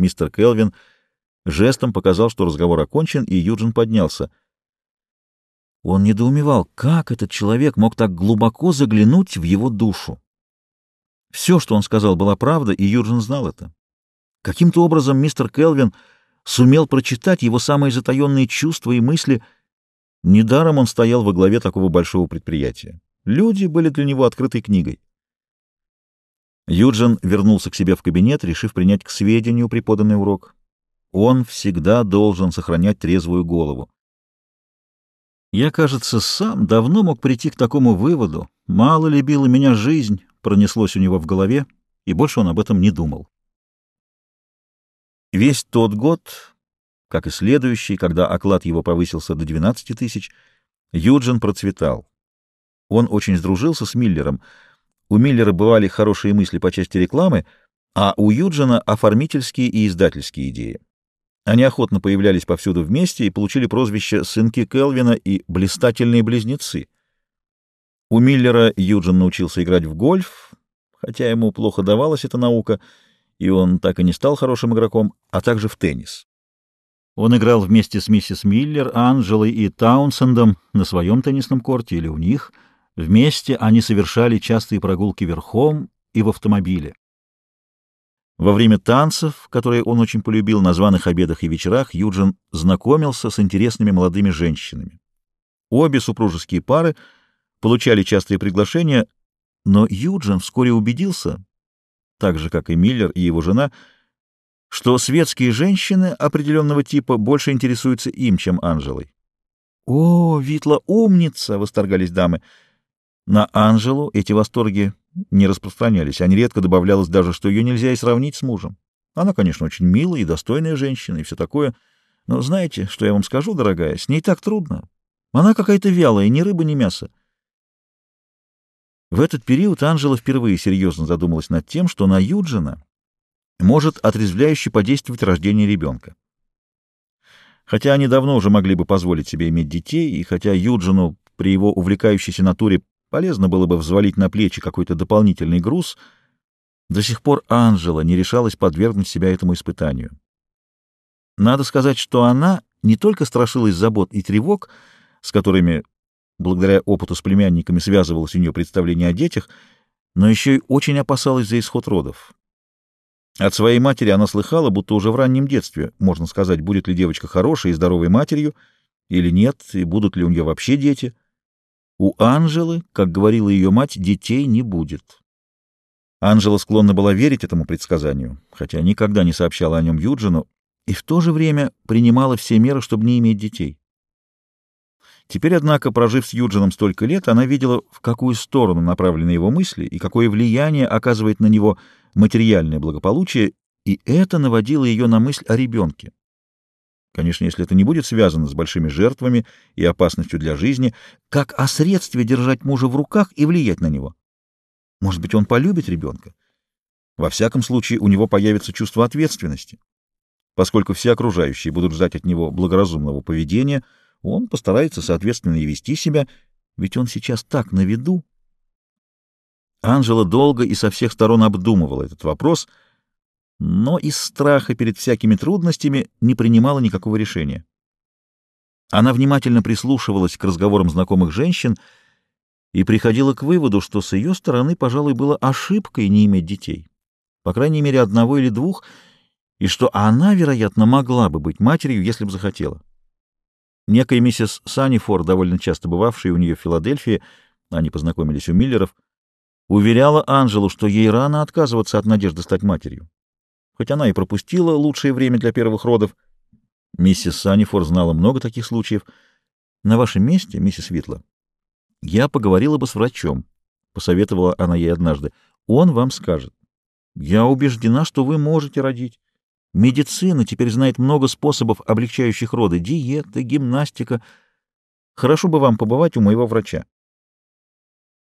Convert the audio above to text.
Мистер Келвин жестом показал, что разговор окончен, и Юджин поднялся. Он недоумевал, как этот человек мог так глубоко заглянуть в его душу. Все, что он сказал, была правда, и Юджин знал это. Каким-то образом мистер Келвин сумел прочитать его самые затаенные чувства и мысли. Недаром он стоял во главе такого большого предприятия. Люди были для него открытой книгой. Юджин вернулся к себе в кабинет, решив принять к сведению преподанный урок. Он всегда должен сохранять трезвую голову. Я, кажется, сам давно мог прийти к такому выводу. Мало ли била меня жизнь, пронеслось у него в голове, и больше он об этом не думал. Весь тот год, как и следующий, когда оклад его повысился до 12 тысяч, Юджин процветал. Он очень сдружился с Миллером. У Миллера бывали хорошие мысли по части рекламы, а у Юджина — оформительские и издательские идеи. Они охотно появлялись повсюду вместе и получили прозвище «сынки Келвина» и «блистательные близнецы». У Миллера Юджин научился играть в гольф, хотя ему плохо давалась эта наука, и он так и не стал хорошим игроком, а также в теннис. Он играл вместе с миссис Миллер, Анджелой и Таунсендом на своем теннисном корте или у них. Вместе они совершали частые прогулки верхом и в автомобиле. Во время танцев, которые он очень полюбил на званых обедах и вечерах, Юджин знакомился с интересными молодыми женщинами. Обе супружеские пары получали частые приглашения, но Юджин вскоре убедился, так же, как и Миллер и его жена, что светские женщины определенного типа больше интересуются им, чем Анжелой. «О, Витла умница!» — восторгались дамы. На Анжелу эти восторги не распространялись, а нередко добавлялось даже, что ее нельзя и сравнить с мужем. Она, конечно, очень милая и достойная женщина, и все такое, но знаете, что я вам скажу, дорогая, с ней так трудно. Она какая-то вялая, ни рыба, ни мясо. В этот период Анжела впервые серьезно задумалась над тем, что на Юджина может отрезвляюще подействовать рождение ребенка. Хотя они давно уже могли бы позволить себе иметь детей, и хотя Юджину при его увлекающейся натуре Полезно было бы взвалить на плечи какой-то дополнительный груз. До сих пор Анжела не решалась подвергнуть себя этому испытанию. Надо сказать, что она не только страшилась забот и тревог, с которыми, благодаря опыту с племянниками, связывалось у нее представление о детях, но еще и очень опасалась за исход родов. От своей матери она слыхала, будто уже в раннем детстве, можно сказать, будет ли девочка хорошей и здоровой матерью или нет, и будут ли у нее вообще дети — у Анжелы, как говорила ее мать, детей не будет. Анжела склонна была верить этому предсказанию, хотя никогда не сообщала о нем Юджину, и в то же время принимала все меры, чтобы не иметь детей. Теперь, однако, прожив с Юджином столько лет, она видела, в какую сторону направлены его мысли и какое влияние оказывает на него материальное благополучие, и это наводило ее на мысль о ребенке. Конечно, если это не будет связано с большими жертвами и опасностью для жизни, как о средстве держать мужа в руках и влиять на него? Может быть, он полюбит ребенка? Во всяком случае, у него появится чувство ответственности. Поскольку все окружающие будут ждать от него благоразумного поведения, он постарается соответственно и вести себя, ведь он сейчас так на виду. Анжела долго и со всех сторон обдумывала этот вопрос — но из страха перед всякими трудностями не принимала никакого решения. Она внимательно прислушивалась к разговорам знакомых женщин и приходила к выводу, что с ее стороны, пожалуй, было ошибкой не иметь детей, по крайней мере, одного или двух, и что она, вероятно, могла бы быть матерью, если бы захотела. Некая миссис Саннифор, довольно часто бывавшая у нее в Филадельфии, они познакомились у Миллеров, уверяла Анжелу, что ей рано отказываться от надежды стать матерью хоть она и пропустила лучшее время для первых родов. Миссис Саннифор знала много таких случаев. На вашем месте, миссис Витла, я поговорила бы с врачом, — посоветовала она ей однажды. Он вам скажет. Я убеждена, что вы можете родить. Медицина теперь знает много способов, облегчающих роды. Диета, гимнастика. Хорошо бы вам побывать у моего врача.